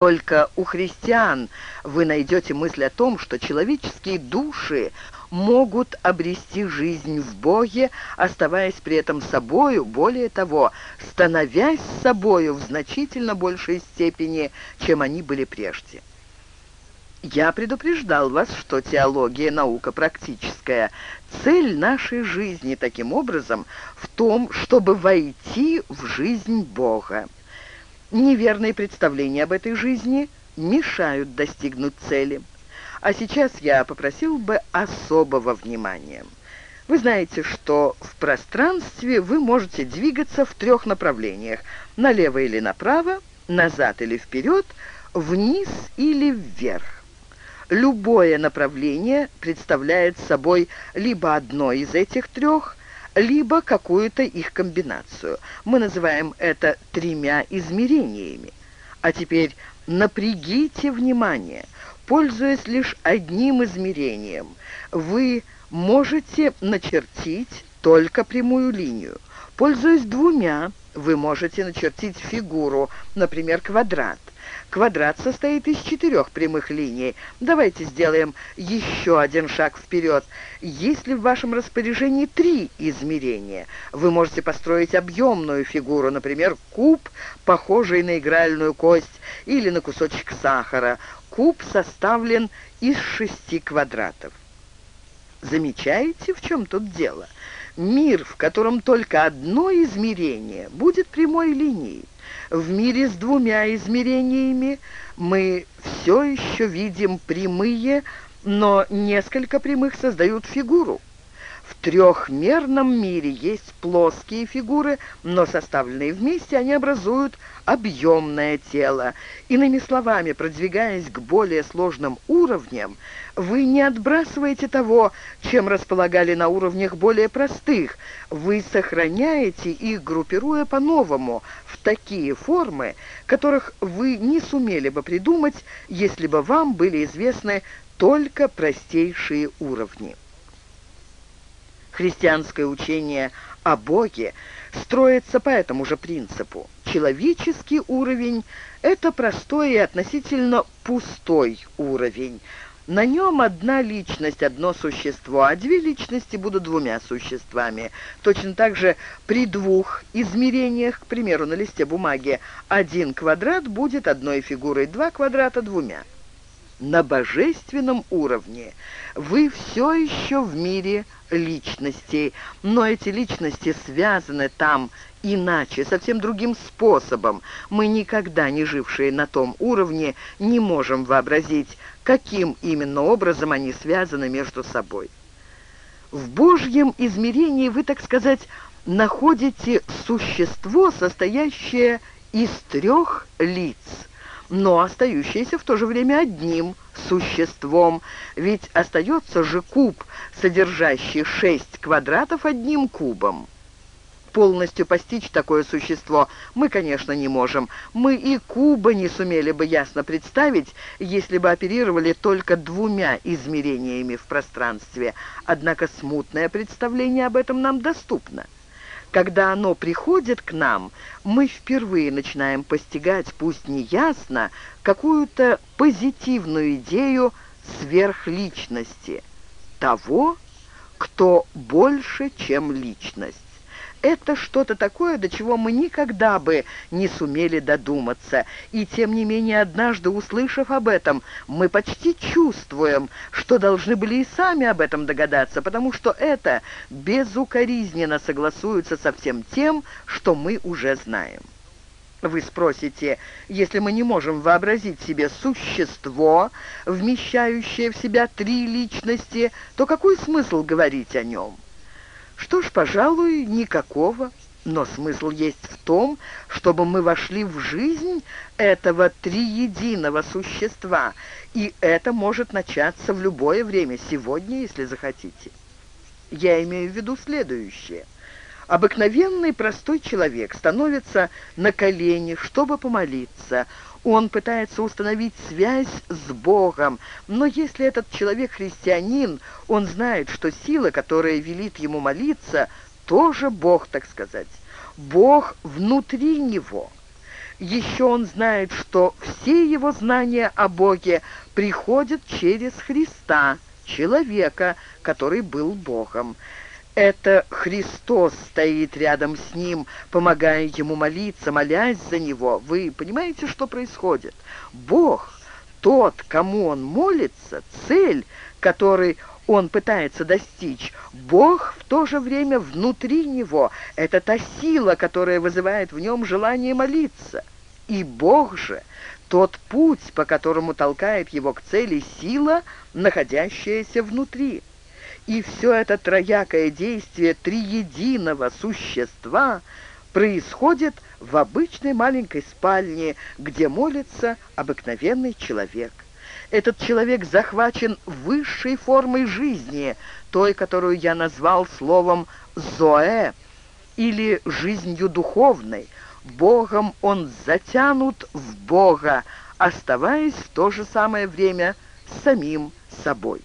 Только у христиан вы найдете мысль о том, что человеческие души могут обрести жизнь в Боге, оставаясь при этом собою, более того, становясь собою в значительно большей степени, чем они были прежде. Я предупреждал вас, что теология – наука практическая. Цель нашей жизни, таким образом, в том, чтобы войти в жизнь Бога. Неверные представления об этой жизни мешают достигнуть цели. А сейчас я попросил бы особого внимания. Вы знаете, что в пространстве вы можете двигаться в трех направлениях. Налево или направо, назад или вперед, вниз или вверх. Любое направление представляет собой либо одно из этих трех, либо какую-то их комбинацию. Мы называем это тремя измерениями. А теперь напрягите внимание. Пользуясь лишь одним измерением, вы можете начертить только прямую линию. Пользуясь двумя, вы можете начертить фигуру, например, квадрат. Квадрат состоит из четырех прямых линий. Давайте сделаем еще один шаг вперед. Если в вашем распоряжении три измерения, вы можете построить объемную фигуру, например, куб, похожий на игральную кость или на кусочек сахара. Куб составлен из шести квадратов. Замечаете, в чем тут дело? Мир, в котором только одно измерение, будет прямой линией. В мире с двумя измерениями мы все еще видим прямые, но несколько прямых создают фигуру. Трехмерном мире есть плоские фигуры, но составленные вместе они образуют объемное тело. Иными словами, продвигаясь к более сложным уровням, вы не отбрасываете того, чем располагали на уровнях более простых. Вы сохраняете их, группируя по-новому, в такие формы, которых вы не сумели бы придумать, если бы вам были известны только простейшие уровни. Христианское учение о Боге строится по этому же принципу. Человеческий уровень – это простой и относительно пустой уровень. На нем одна личность, одно существо, а две личности будут двумя существами. Точно так же при двух измерениях, к примеру, на листе бумаги, один квадрат будет одной фигурой, два квадрата – двумя на божественном уровне. Вы все еще в мире личностей, но эти личности связаны там иначе, совсем другим способом. Мы, никогда не жившие на том уровне, не можем вообразить, каким именно образом они связаны между собой. В Божьем измерении вы, так сказать, находите существо, состоящее из трех лиц – но остающееся в то же время одним существом, ведь остается же куб, содержащий шесть квадратов одним кубом. Полностью постичь такое существо мы, конечно, не можем. Мы и куба не сумели бы ясно представить, если бы оперировали только двумя измерениями в пространстве. Однако смутное представление об этом нам доступно. Когда оно приходит к нам, мы впервые начинаем постигать, пусть неясно, какую-то позитивную идею сверхличности, того, кто больше, чем личность. Это что-то такое, до чего мы никогда бы не сумели додуматься. И тем не менее, однажды услышав об этом, мы почти чувствуем, что должны были и сами об этом догадаться, потому что это безукоризненно согласуется со всем тем, что мы уже знаем. Вы спросите, если мы не можем вообразить себе существо, вмещающее в себя три личности, то какой смысл говорить о нем? Что ж, пожалуй, никакого. Но смысл есть в том, чтобы мы вошли в жизнь этого триединого существа, и это может начаться в любое время, сегодня, если захотите. Я имею в виду следующее. Обыкновенный простой человек становится на колени, чтобы помолиться. Он пытается установить связь с Богом, но если этот человек христианин, он знает, что сила, которая велит ему молиться, тоже Бог, так сказать. Бог внутри него. Еще он знает, что все его знания о Боге приходят через Христа, человека, который был Богом. Это Христос стоит рядом с ним, помогая ему молиться, молясь за него. Вы понимаете, что происходит? Бог, тот, кому он молится, цель, которой он пытается достичь. Бог в то же время внутри него. Это та сила, которая вызывает в нем желание молиться. И Бог же тот путь, по которому толкает его к цели сила, находящаяся внутри. И все это троякое действие триединого существа происходит в обычной маленькой спальне, где молится обыкновенный человек. Этот человек захвачен высшей формой жизни, той, которую я назвал словом «зоэ» или «жизнью духовной». Богом он затянут в Бога, оставаясь в то же самое время самим собой.